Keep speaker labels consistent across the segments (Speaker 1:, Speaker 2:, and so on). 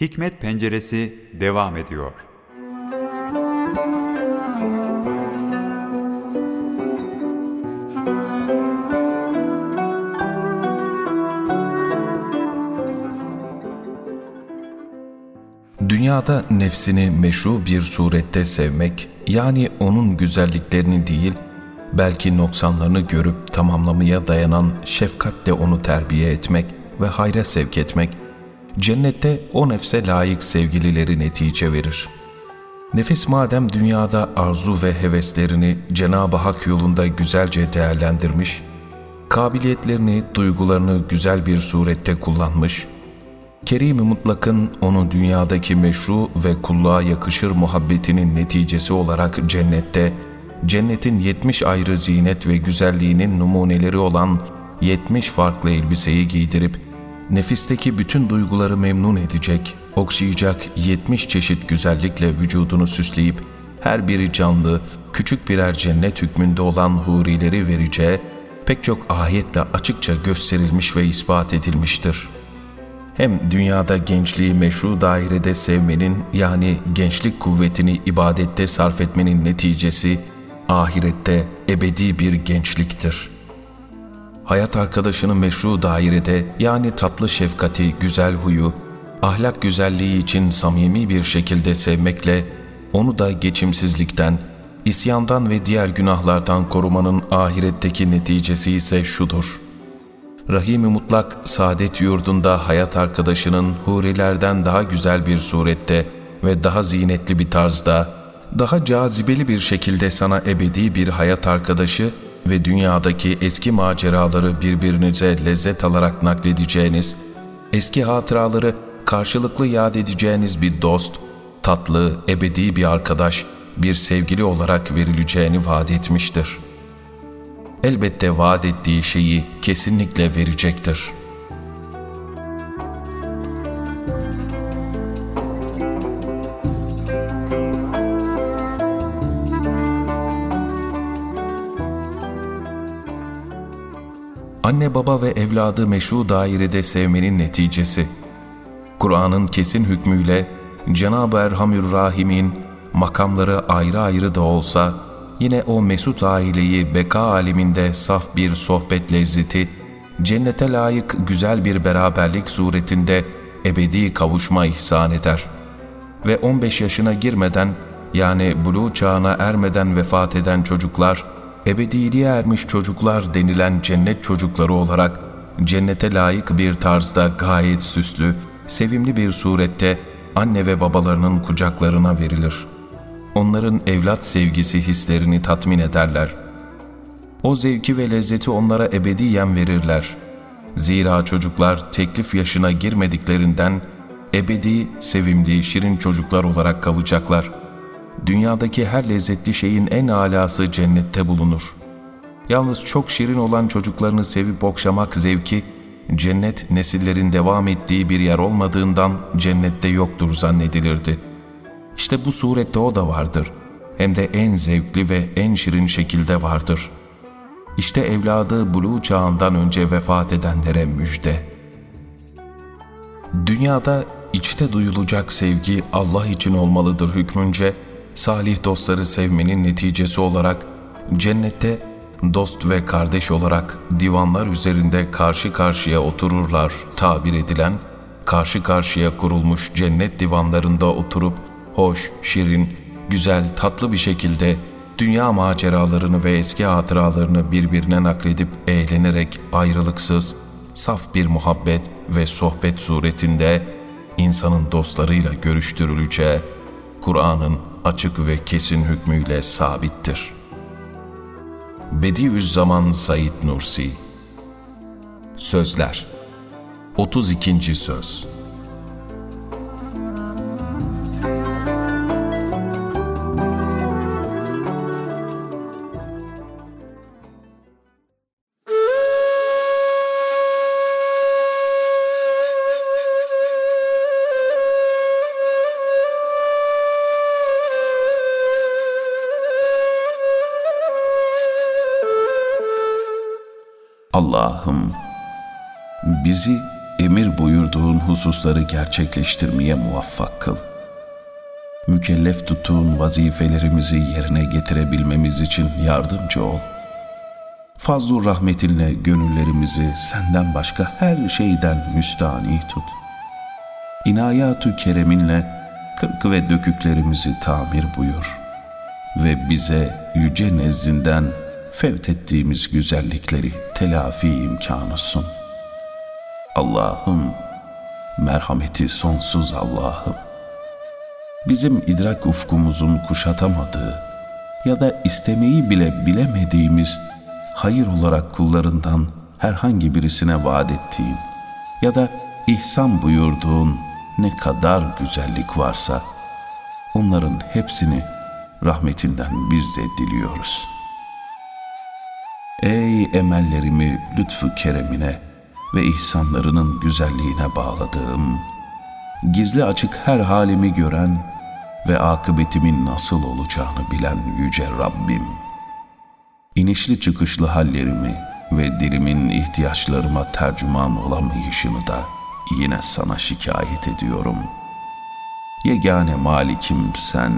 Speaker 1: Hikmet Penceresi devam ediyor.
Speaker 2: Dünyada nefsini meşru bir surette sevmek, yani onun güzelliklerini değil, belki noksanlarını görüp tamamlamaya dayanan şefkatle onu terbiye etmek ve hayra sevk etmek, cennette o nefse layık sevgilileri netice verir. Nefis madem dünyada arzu ve heveslerini Cenab-ı Hak yolunda güzelce değerlendirmiş, kabiliyetlerini, duygularını güzel bir surette kullanmış, Kerim-i Mutlak'ın onu dünyadaki meşru ve kulluğa yakışır muhabbetinin neticesi olarak cennette, cennetin 70 ayrı zinet ve güzelliğinin numuneleri olan 70 farklı elbiseyi giydirip, nefisteki bütün duyguları memnun edecek, okşayacak 70 çeşit güzellikle vücudunu süsleyip, her biri canlı, küçük birer cennet hükmünde olan hurileri vereceği, pek çok ayetle açıkça gösterilmiş ve ispat edilmiştir.'' hem dünyada gençliği meşru dairede sevmenin yani gençlik kuvvetini ibadette sarf etmenin neticesi ahirette ebedi bir gençliktir. Hayat arkadaşını meşru dairede yani tatlı şefkati, güzel huyu, ahlak güzelliği için samimi bir şekilde sevmekle onu da geçimsizlikten, isyandan ve diğer günahlardan korumanın ahiretteki neticesi ise şudur.'' Rahim-i Mutlak saadet yurdunda hayat arkadaşının hurilerden daha güzel bir surette ve daha zinetli bir tarzda, daha cazibeli bir şekilde sana ebedi bir hayat arkadaşı ve dünyadaki eski maceraları birbirinize lezzet alarak nakledeceğiniz, eski hatıraları karşılıklı yad edeceğiniz bir dost, tatlı, ebedi bir arkadaş, bir sevgili olarak verileceğini vaat etmiştir.'' elbette vaat ettiği şeyi kesinlikle verecektir. Anne baba ve evladı meşru dairede sevmenin neticesi. Kur'an'ın kesin hükmüyle Cenab-ı Erhamür Rahim'in makamları ayrı ayrı da olsa yine o mesut aileyi beka aleminde saf bir sohbet lezzeti, cennete layık güzel bir beraberlik suretinde ebedi kavuşma ihsan eder. Ve 15 yaşına girmeden yani bulu çağına ermeden vefat eden çocuklar, ebediliğe ermiş çocuklar denilen cennet çocukları olarak cennete layık bir tarzda gayet süslü, sevimli bir surette anne ve babalarının kucaklarına verilir.'' onların evlat sevgisi hislerini tatmin ederler. O zevki ve lezzeti onlara ebediyen verirler. Zira çocuklar teklif yaşına girmediklerinden ebedi, sevimli, şirin çocuklar olarak kalacaklar. Dünyadaki her lezzetli şeyin en alası cennette bulunur. Yalnız çok şirin olan çocuklarını sevip okşamak zevki, cennet nesillerin devam ettiği bir yer olmadığından cennette yoktur zannedilirdi.'' İşte bu surette o da vardır. Hem de en zevkli ve en şirin şekilde vardır. İşte evladı buluğ çağından önce vefat edenlere müjde. Dünyada içte duyulacak sevgi Allah için olmalıdır hükmünce, salih dostları sevmenin neticesi olarak cennette dost ve kardeş olarak divanlar üzerinde karşı karşıya otururlar tabir edilen, karşı karşıya kurulmuş cennet divanlarında oturup hoş, şirin, güzel, tatlı bir şekilde dünya maceralarını ve eski hatıralarını birbirine nakledip eğlenerek ayrılıksız, saf bir muhabbet ve sohbet suretinde insanın dostlarıyla görüştürüleceği Kur'an'ın açık ve kesin hükmüyle sabittir. Bediüzzaman Said Nursi Sözler 32. Söz Allah'ım bizi emir buyurduğun hususları gerçekleştirmeye muvaffak kıl. Mükellef tuttuğun vazifelerimizi yerine getirebilmemiz için yardımcı ol. Fazl-ı rahmetinle gönüllerimizi senden başka her şeyden müstani tut. İnayatü kereminle kırk ve döküklerimizi tamir buyur ve bize yüce nezdinden fevt ettiğimiz güzellikleri telafi imkanı sun. Allah'ım, merhameti sonsuz Allah'ım. Bizim idrak ufkumuzun kuşatamadığı ya da istemeyi bile bilemediğimiz hayır olarak kullarından herhangi birisine vaat ettiğin ya da ihsan buyurduğun ne kadar güzellik varsa onların hepsini rahmetinden biz de diliyoruz. Ey emellerimi lütfu keremine ve ihsanlarının güzelliğine bağladığım, gizli açık her halimi gören ve akıbetimin nasıl olacağını bilen yüce Rabbim. İnişli çıkışlı hallerimi ve dilimin ihtiyaçlarıma tercüman olamayışını da yine sana şikayet ediyorum. Yegane malikim sen,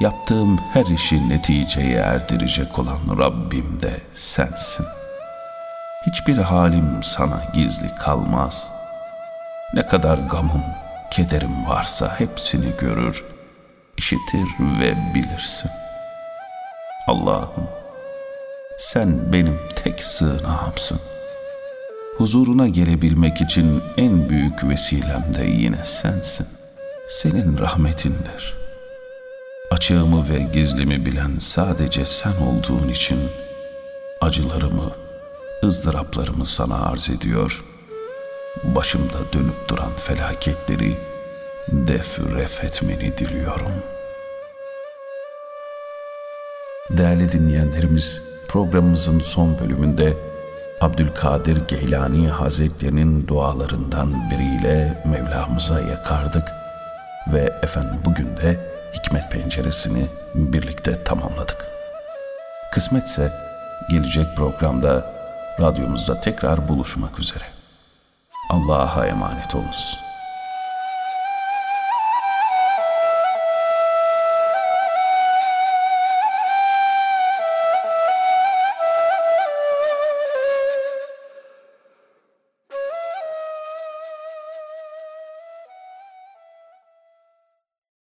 Speaker 2: yaptığım her işi neticeye erdirecek olan Rabbim de sensin. Hiçbir halim sana gizli kalmaz. Ne kadar gamım, kederim varsa hepsini görür, işitir ve bilirsin. Allah'ım, sen benim tek sığınağımsın. Huzuruna gelebilmek için en büyük vesilem de yine sensin. Senin rahmetindir. Açığımı ve gizlimi bilen sadece sen olduğun için acılarımı, ızdıraplarımı sana arz ediyor. Başımda dönüp duran felaketleri def ref etmeni diliyorum. Değerli dinleyenlerimiz, programımızın son bölümünde Abdülkadir Geylani Hazretlerinin dualarından biriyle Mevlamıza yakardık ve efendim bugün de hikmet penceresini birlikte tamamladık. Kısmetse gelecek programda radyomuzda tekrar buluşmak üzere. Allah'a emanet olunuz.